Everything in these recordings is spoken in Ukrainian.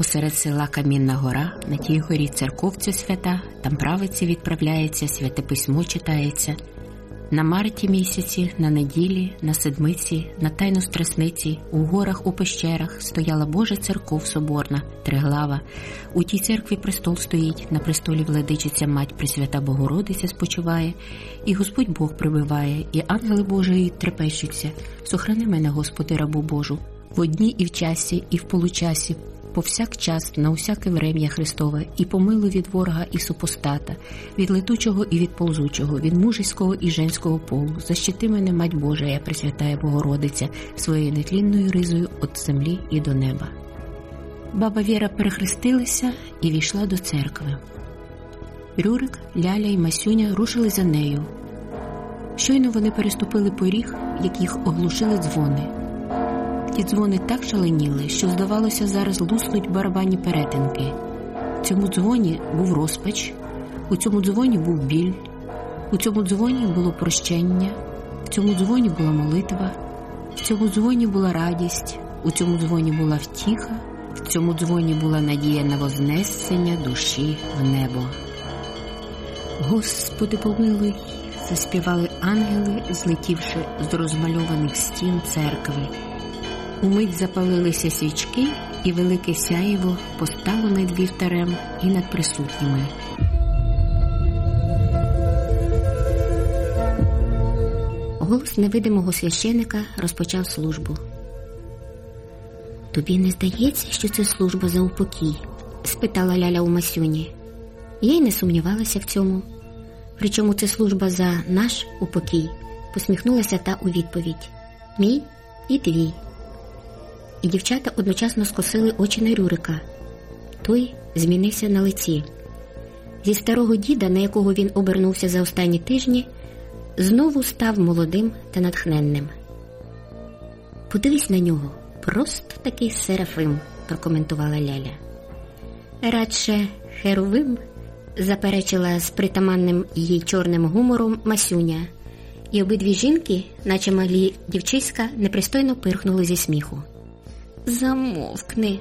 Посеред села Камінна гора, на тій горі церковця свята, там правиці відправляється, святе письмо читається. На марті місяці, на неділі, на седмиці, на тайну страсниці, у горах, у пещерах стояла Божа церков соборна, триглава. У тій церкві престол стоїть, на престолі владичиця мать Пресвята Богородиця спочиває, і Господь Бог прибиває, і ангели Божої трепещуться. Сохрани мене, Господи, рабу Божу, в одні і в часі, і в получасі, повсякчас на усяке врем'я Христове, і помилуй від ворога і супостата, від летучого і від ползучого, від мужеського і женського полу. Защити мене, мать Божа, я Пресвятая Богородиця, своєю нетлінною ризою від землі і до неба. Баба Віра перехрестилася і війшла до церкви. Рюрик, Ляля і Масюня рушили за нею. Щойно вони переступили поріг, як їх оглушили дзвони. Ті дзвони так шаленіли, що, здавалося, зараз луснуть барабанні перетинки. В цьому дзвоні був розпач, у цьому дзвоні був біль, у цьому дзвоні було прощення, в цьому дзвоні була молитва, в цьому дзвоні була радість, у цьому дзвоні була втіха, в цьому дзвоні була надія на вознесення душі в небо. Господи, помилуй, заспівали ангели, злетівши з розмальованих стін церкви. Умить запалилися свічки, і велике сяєво постало над вівтарем і над присутніми. Голос невидимого священика розпочав службу. Тобі не здається, що це служба за упокій? спитала Ляля у Масюні. Я й не сумнівалася в цьому. Причому це служба за наш упокій, посміхнулася та у відповідь Мій і твій і дівчата одночасно скосили очі на Рюрика. Той змінився на лиці. Зі старого діда, на якого він обернувся за останні тижні, знову став молодим та натхненним. Подивись на нього, просто такий серафим, прокоментувала Ляля. Радше херовим, заперечила з притаманним їй чорним гумором Масюня, і обидві жінки, наче малі дівчиська, непристойно пирхнули зі сміху. Замовкни,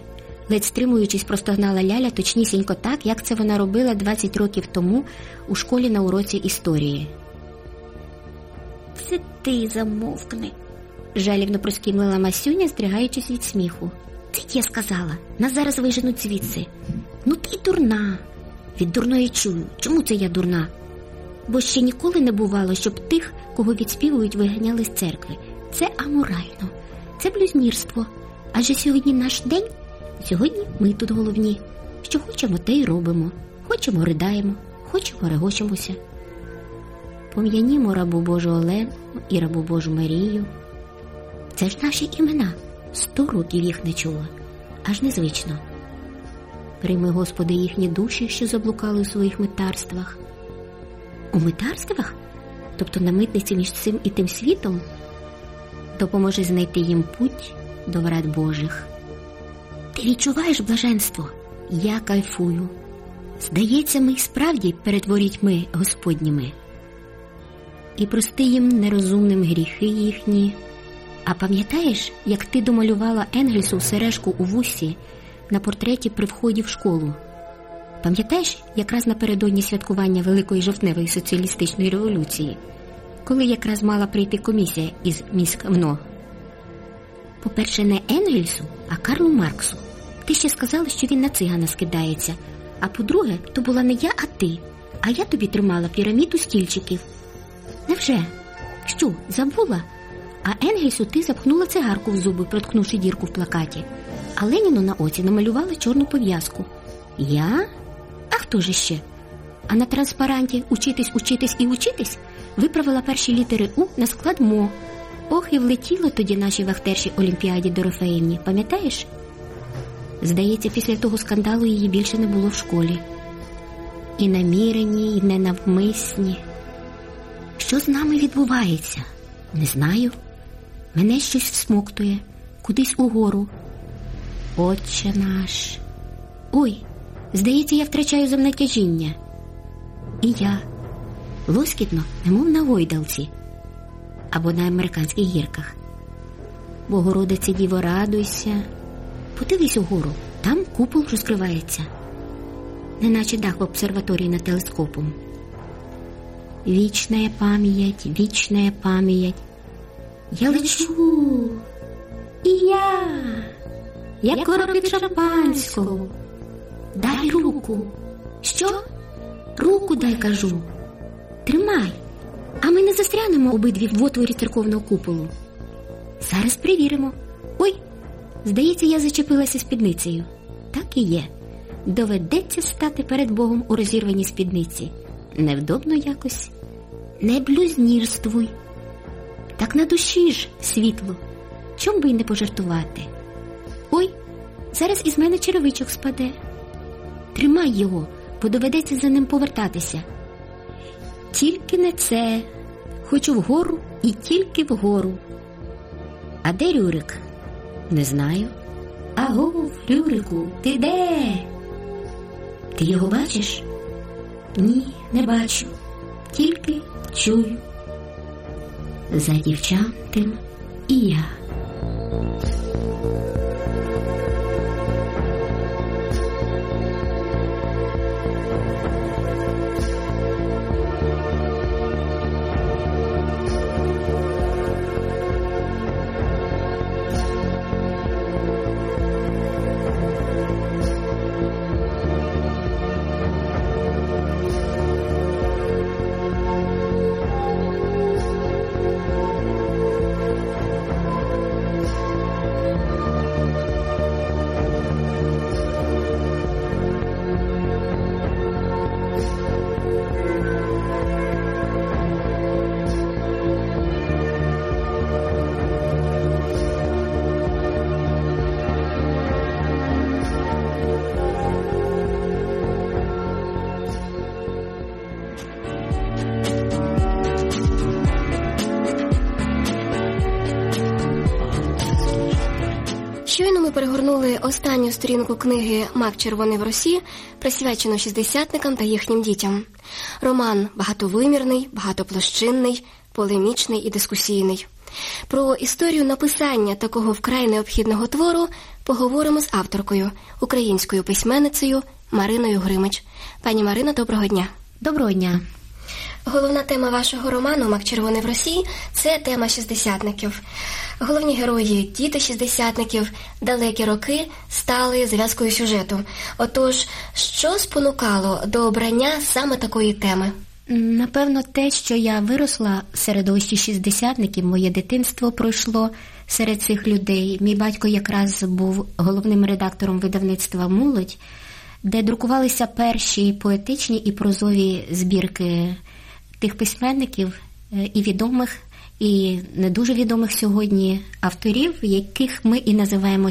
ледь стримуючись, простогнала Ляля точнісінько так, як це вона робила 20 років тому у школі на уроці історії. Це ти замовкни, жалібно проскімлила Масюня, здригаючись від сміху. Це я сказала, нас зараз виженуть звідси. Ну ти дурна. Від дурної чую. Чому це я дурна? Бо ще ніколи не бувало, щоб тих, кого відспівують, виганяли з церкви. Це аморально, це блюзнірство. Адже сьогодні наш день, сьогодні ми тут головні. Що хочемо, те й робимо. Хочемо, riдаємо, хочемо, регочемося. Пом'янімо рабу Божу Олену і рабу Божу Марію. Це ж наші імена. Сто років їх не чула, аж незвично. Прийми, Господи, їхні душі, що заблукали у своїх митарствах. У митарствах? Тобто на митниці між цим і тим світом? Допоможи знайти їм путь до врат Божих. Ти відчуваєш блаженство? Я кайфую. Здається, ми справді перед ворітьми Господніми. І прости їм нерозумним гріхи їхні. А пам'ятаєш, як ти домалювала Енгельсу сережку у вусі на портреті при вході в школу? Пам'ятаєш, якраз напередодні святкування Великої жовтневої соціалістичної революції, коли якраз мала прийти комісія із міськвно? По-перше, не Енгельсу, а Карлу Марксу. Ти ще сказала, що він на цигана скидається. А по-друге, то була не я, а ти. А я тобі тримала піраміду стільчиків. Невже? Що, забула? А Енгельсу ти запхнула цигарку в зуби, проткнувши дірку в плакаті. А Леніну на оці намалювала чорну пов'язку. Я? А хто ж ще? А на транспаранті учитись, учитись і учитись виправила перші літери У на склад мо. Ох, і влетіло тоді нашій вахтерші Олімпіаді Дорофеївні, пам'ятаєш? Здається, після того скандалу її більше не було в школі. І намірені, і ненавмисні. Що з нами відбувається? Не знаю. Мене щось всмоктує, кудись угору. Отче наш. Ой, здається, я втрачаю земне тяжіння. І я лоскітно, немов на гойдалці або на американських гірках. Богородице Діво, радуйся, подивись угору, там купол розкривається, неначе дах в обсерваторії над телескопом. Вічная пам'ять, вічная пам'ять. Я лечу. І я, як корабель шампанського. Дай руку. Що? Руку дай кажу. Тримай. А ми не застрянемо обидві в отворі церковного куполу. Зараз перевіримо. Ой, здається, я зачепилася спідницею. Так і є. Доведеться стати перед Богом у розірваній спідниці. Невдобно якось. Не блюзнірствуй. Так на душі ж світло. Чом би й не пожартувати? Ой, зараз із мене черевичок спаде. Тримай його, бо доведеться за ним повертатися. Тільки не це. Хочу вгору і тільки вгору. А де Рюрик? Не знаю. Агов, Рюрику, ти де? Ти його бачиш? Ні, не бачу. Тільки чую. За дівчатим і я. Щойно ми перегорнули останню сторінку книги Мак червоний в Росі, присвячену шістдесятникам та їхнім дітям. Роман багатовимірний, багатоплощинний, полемічний і дискусійний. Про історію написання такого вкрай необхідного твору поговоримо з авторкою, українською письменницею Мариною Гримич. Пані Марина, доброго дня. Доброго дня. Головна тема вашого роману Мак червоний в Росії це тема шістдесятників. Головні герої, діти шістдесятників, далекі роки стали зав'язкою сюжету. Отож, що спонукало до обрання саме такої теми? Напевно, те, що я виросла в середовищі шістдесятників, моє дитинство пройшло серед цих людей. Мій батько якраз був головним редактором видавництва Молодь, де друкувалися перші поетичні і прозові збірки тих письменників е, і відомих, і не дуже відомих сьогодні авторів, яких ми і називаємо